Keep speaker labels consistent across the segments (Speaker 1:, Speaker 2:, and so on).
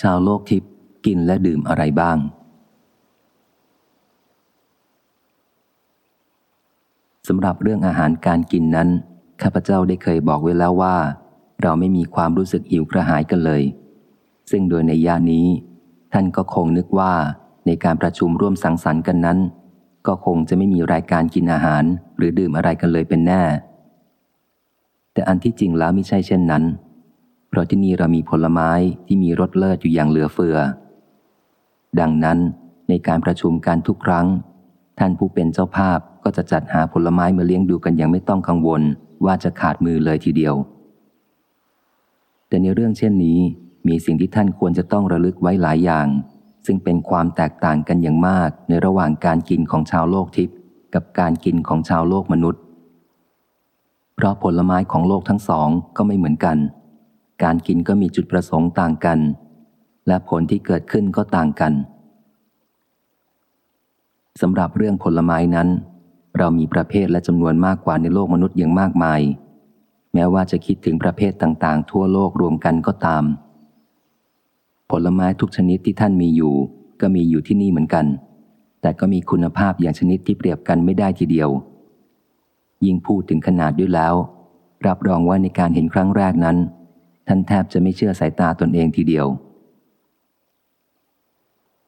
Speaker 1: ชาวโลกทิพย์กินและดื่มอะไรบ้าง สำหรับเรื่องอาหารการกินนั้น ข้าพเจ้าได้เคยบอกไว้แล้วว่า เราไม่มีความรู้สึกหิวกระหายกันเลย ซึ่งโดยในย่านี้ ท่านก็คงนึกว่าในการประชุมร่วมสังสรรค์กันนั้น ก็คงจะไม่มีรายการกินอาหารหรือดื่มอะไรกันเลยเป็นแน่ แต่อันที่จริงแล้วไม่ใช่เช่นนั้น เพราะที่นี่เรามีผลไม้ที่มีรสเลิศอยู่อย่างเหลือเฟือ ดังนั้นในการประชุมการทุกครั้ง ท่านผู้เป็นเจ้าภาพก็จะจัดหาผลไม้มาเลี้ยงดูกันอย่างไม่ต้องกังวลว่าจะขาดมือเลยทีเดียว แต่ในเรื่องเช่นนี้มีสิ่งที่ท่านควรจะต้องระลึกไว้หลายอย่าง ซึ่งเป็นความแตกต่างกันอย่างมากในระหว่างการกินของชาวโลกทิพย์กับการกินของชาวโลกมนุษย์ เพราะผลไม้ของโลกทั้งสองก็ไม่เหมือนกัน การกินก็มีจุดประสงค์ต่างกัน และผลที่เกิดขึ้นก็ต่างกันสำหรับเรื่องผลไม้นั้น เรามีประเภทและจำนวนมากกว่าในโลกมนุษย์อย่างมากมาย แม้ว่าจะคิดถึงประเภทต่างๆ ทั่วโลกรวมกันก็ตาม ผลไม้ทุกชนิดที่ท่านมีอยู่ ก็มีอยู่ที่นี่เหมือนกัน แต่ก็มีคุณภาพอย่างชนิดที่เปรียบกันไม่ได้ทีเดียว ยิ่งพูดถึงขนาดด้วยแล้ว รับรองว่าในการเห็นครั้งแรกนั้น ท่านแทบจะไม่เชื่อสายตาตนเองทีเดียว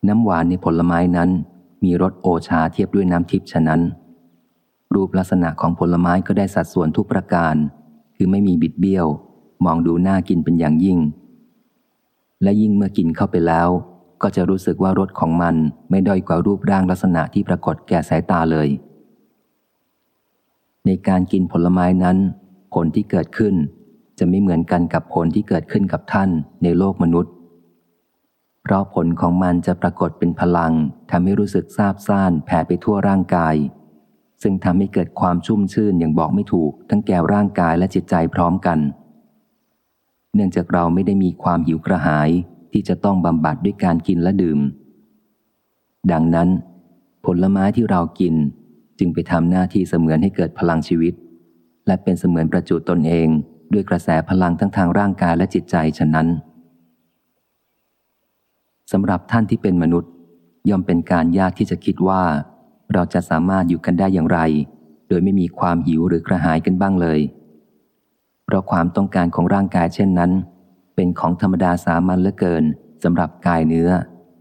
Speaker 1: น้ำหวานในผลไม้นั้น มีรสโอชาเทียบด้วยน้ำทิพย์ฉะนั้น รูปลักษณะของผลไม้ก็ได้สัดส่วนทุกประการ คือไม่มีบิดเบี้ยว มองดูน่ากินเป็นอย่างยิ่ง และยิ่งเมื่อกินเข้าไปแล้ว ก็จะรู้สึกว่ารสของมันไม่ด้อยกว่ารูปร่างลักษณะที่ปรากฏแก่สายตาเลย ในการกินผลไม้นั้น ผลที่เกิดขึ้น จะไม่เหมือนกันกับผลที่เกิดขึ้นกับท่านในโลกมนุษย์ เพราะผลของมันจะปรากฏเป็นพลังทำให้รู้สึกซาบซ่านแผ่ไปทั่วร่างกาย ซึ่งทำให้เกิดความชุ่มชื่นอย่างบอกไม่ถูก ทั้งแก่ร่างกายและจิตใจพร้อมกัน เนื่องจากเราไม่ได้มีความหิวกระหายที่จะต้องบำบัดด้วยการกินและดื่ม ดังนั้น ผลไม้ที่เรากินจึงไปทำหน้าที่เสมือนให้เกิดพลังชีวิต และเป็นเสมือนประจุตนเอง ด้วยกระแสพลังทั้งทางร่างกายและจิตใจฉะนั้นสำหรับท่านที่เป็นมนุษย์ ย่อมเป็นการยากที่จะคิดว่า เราจะสามารถอยู่กันได้อย่างไร โดยไม่มีความหิวหรือกระหายกันบ้างเลย เพราะความต้องการของร่างกายเช่นนั้น เป็นของธรรมดาสามัญเหลือเกินสำหรับกายเนื้อ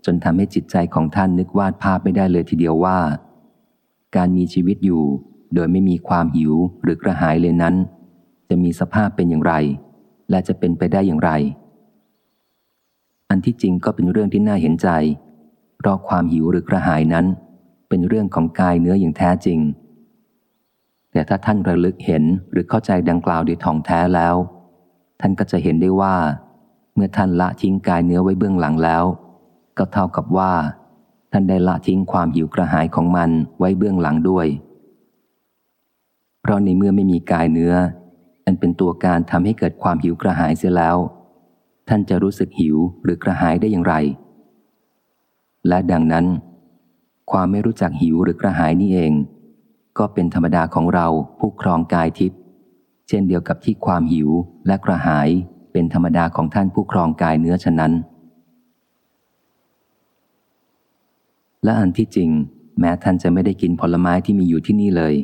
Speaker 1: จนทำให้จิตใจของท่านนึกวาดภาพไม่ได้เลยทีเดียวว่า การมีชีวิตอยู่ โดยไม่มีความหิวหรือกระหายเลยนั้น จะมีสภาพเป็นอย่างไร และจะเป็นไปได้อย่างไร อันที่จริงก็เป็นเรื่องที่น่าเห็นใจ เพราะความหิวหรือกระหายนั้น เป็นเรื่องของกายเนื้ออย่างแท้จริง แต่ถ้าท่านระลึกเห็นหรือเข้าใจดังกล่าวโดยท่องแท้แล้ว ท่านก็จะเห็นได้ว่า เมื่อท่านละทิ้งกายเนื้อไว้เบื้องหลังแล้ว ก็เท่ากับว่า ท่านได้ละทิ้งความหิวกระหายของมันไว้เบื้องหลังด้วย เพราะในเมื่อไม่มีกายเนื้อ อันเป็นตัวการทำให้เกิดความหิวกระหายเสียแล้ว ท่านจะรู้สึกหิวหรือกระหายได้อย่างไร และดังนั้น ความไม่รู้จักหิวหรือกระหายนี่เอง ก็เป็นธรรมดาของเราผู้ครองกายทิพย์เช่นเดียวกับที่ความหิวและกระหายเป็นธรรมดาของท่านผู้ครองกายเนื้อฉะนั้น และอันที่จริง แม้ท่านจะไม่ได้กินผลไม้ที่มีอยู่ที่นี่เลย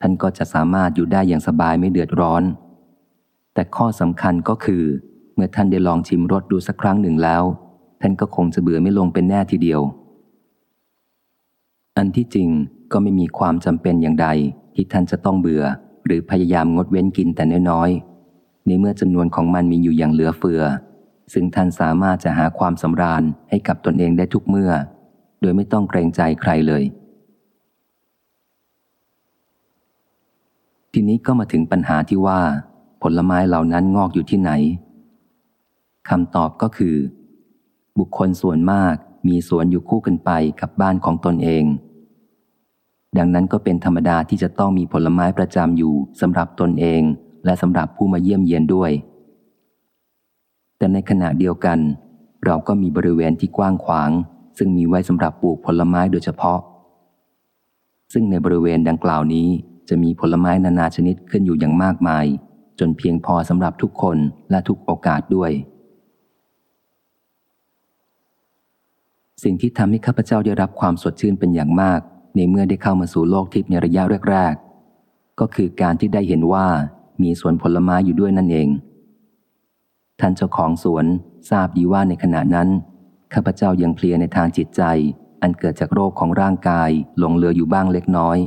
Speaker 1: ท่านก็จะสามารถอยู่ได้อย่างสบายไม่เดือดร้อน แต่ข้อสำคัญก็คือ เมื่อท่านได้ลองชิมรสดูสักครั้งหนึ่งแล้ว ท่านก็คงจะเบื่อไม่ลงเป็นแน่ทีเดียว อันที่จริงก็ไม่มีความจำเป็นอย่างใด ที่ท่านจะต้องเบื่อ หรือพยายามงดเว้นกินแต่น้อยๆในเมื่อจำนวนของมันมีอยู่อย่างเหลือเฟือ ซึ่งท่านสามารถจะหาความสำราญให้กับตนเองได้ทุกเมื่อ โดยไม่ต้องเกรงใจใครเลย ทีนี้ก็มาถึงปัญหาที่ว่า ผลไม้เหล่านั้นงอกอยู่ที่ไหนคำตอบก็คือ บุคคลส่วนมากมีสวนอยู่คู่กันไปกับบ้านของตนเอง ดังนั้นก็เป็นธรรมดาที่จะต้องมีผลไม้ประจำอยู่สำหรับตนเอง และสำหรับผู้มาเยี่ยมเยียนด้วย แต่ในขณะเดียวกัน เราก็มีบริเวณที่กว้างขวาง ซึ่งมีไว้สำหรับปลูกผลไม้โดยเฉพาะ ซึ่งในบริเวณดังกล่าวนี้ จะมีผลไม้นานาชนิดขึ้นอยู่อย่างมากมาย จนเพียงพอสำหรับทุกคนและทุกโอกาสด้วย สิ่งที่ทำให้ข้าพเจ้าได้รับความสดชื่นเป็นอย่างมาก ในเมื่อได้เข้ามาสู่โลกทิพย์ในระยะแรกๆ ก็คือการที่ได้เห็นว่ามีสวนผลไม้อยู่ด้วยนั่นเอง ท่านเจ้าของสวนทราบดีว่าในขณะนั้นข้าพเจ้ายังเพลียในทางจิตใจ อันเกิดจากโรคของร่างกายหลงเหลืออยู่บ้างเล็กน้อย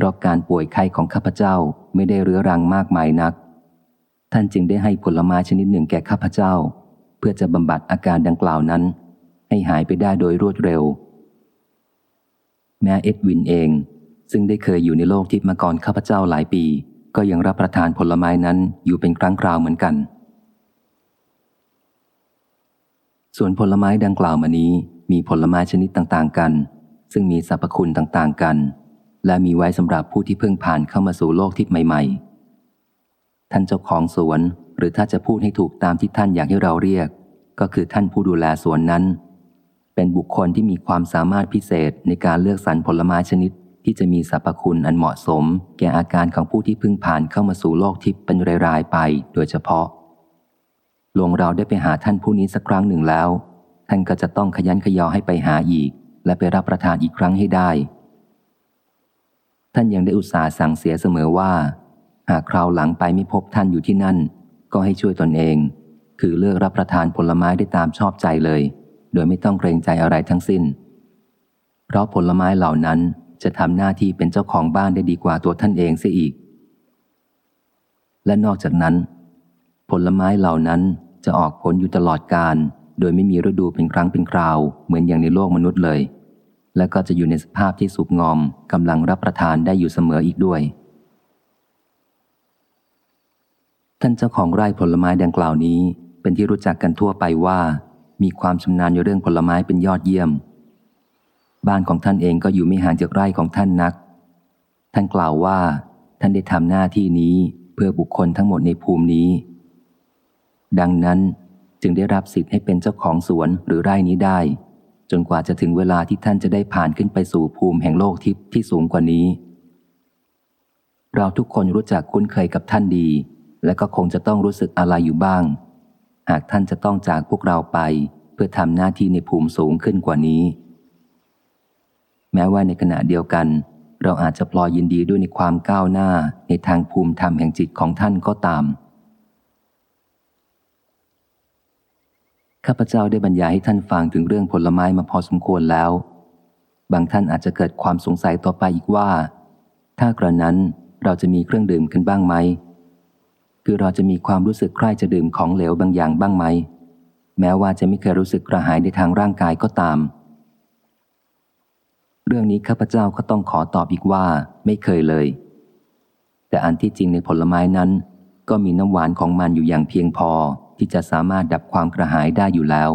Speaker 1: เพราะการป่วยไข้ของข้าพเจ้าไม่ได้เรื้อรังมากมายนัก ท่านจึงได้ให้ผลไม้ชนิดหนึ่งแก่ข้าพเจ้า เพื่อจะบำบัดอาการดังกล่าวนั้น ให้หายไปได้โดยรวดเร็ว แม้เอ็ดวินเอง ซึ่งได้เคยอยู่ในโลกทิพย์มาก่อนข้าพเจ้าหลายปี ก็ยังรับประทานผลไม้นั้นอยู่เป็นครั้งคราวเหมือนกัน ส่วนผลไม้ดังกล่าวมานี้มีผลไม้ชนิดต่างๆกัน ซึ่งมีสรรพคุณต่างๆกัน และมีไว้สำหรับผู้ที่เพิ่งผ่านเข้ามาสู่โลกทิพย์ใหม่ ๆ ท่านเจ้าของสวน หรือถ้าจะพูดให้ถูกตามที่ท่านอยากให้เราเรียก ก็คือท่านผู้ดูแลสวนนั้น เป็นบุคคลที่มีความสามารถพิเศษในการเลือกสรรผลไม้ชนิด ที่จะมีสรรพคุณอันเหมาะสม แก่อาการของผู้ที่เพิ่งผ่านเข้ามาสู่โลกทิพย์เป็นรายๆไป โดยเฉพาะหลวงเราได้ไปหาท่านผู้นี้สักครั้งหนึ่งแล้ว ท่านก็จะต้องขยันขยอให้ไปหาอีก และไปรับประทานอีกครั้งให้ได้ ท่านยังได้อุตส่าห์สั่งเสียเสมอว่า หากคราวหลังไปไม่พบท่านอยู่ที่นั่น ก็ให้ช่วยตนเอง คือเลือกรับประทานผลไม้ได้ตามชอบใจเลย โดยไม่ต้องเกรงใจอะไรทั้งสิ้น เพราะผลไม้เหล่านั้นจะทำหน้าที่เป็นเจ้าของบ้านได้ดีกว่าตัวท่านเองเสียอีก และนอกจากนั้น ผลไม้เหล่านั้นจะออกผลอยู่ตลอดการ โดยไม่มีฤดูเป็นครั้งเป็นคราว เหมือนอย่างในโลกมนุษย์เลย และก็จะอยู่ในสภาพที่สุกงอมกำลังรับประทานได้อยู่เสมออีกด้วย ท่านเจ้าของไร่ผลไม้ดังกล่าวนี้ เป็นที่รู้จักกันทั่วไปว่า มีความชำนาญในเรื่องผลไม้เป็นยอดเยี่ยม บ้านของท่านเองก็อยู่ไม่ห่างจากไร่ของท่านนัก ท่านกล่าวว่า ท่านได้ทำหน้าที่นี้เพื่อบุคคลทั้งหมดในภูมินี้ ดังนั้นจึงได้รับสิทธิ์ให้เป็นเจ้าของสวนหรือไร่นี้ได้ จนกว่าจะถึงเวลาที่ท่านจะได้ผ่านขึ้นไปสู่ภูมิแห่งโลกทิพย์ที่สูงกว่านี้ เราทุกคนรู้จักคุ้นเคยกับท่านดี และก็คงจะต้องรู้สึกอะไรอยู่บ้าง หากท่านจะต้องจากพวกเราไป เพื่อทำหน้าที่ในภูมิสูงขึ้นกว่านี้ แม้ว่าในขณะเดียวกัน เราอาจจะพลอยยินดีด้วยในความก้าวหน้าในทางภูมิธรรมแห่งจิตของท่านก็ตาม ข้าพเจ้าได้บรรยายให้ท่านฟังถึงเรื่องผลไม้มาพอสมควรแล้ว บางท่านอาจจะเกิดความสงสัยต่อไปอีกว่า ถ้ากระนั้นเราจะมีเครื่องดื่มกันบ้างไหม คือเราจะมีความรู้สึกใคร่จะดื่มของเหลวบางอย่างบ้างไหม แม้ว่าจะไม่เคยรู้สึกกระหายในทางร่างกายก็ตาม เรื่องนี้ข้าพเจ้าก็ต้องขอตอบอีกว่าไม่เคยเลย แต่อันที่จริงในผลไม้นั้น ก็มีน้ำหวานของมันอยู่อย่างเพียงพอ ที่จะสามารถดับความกระหายได้อยู่แล้ว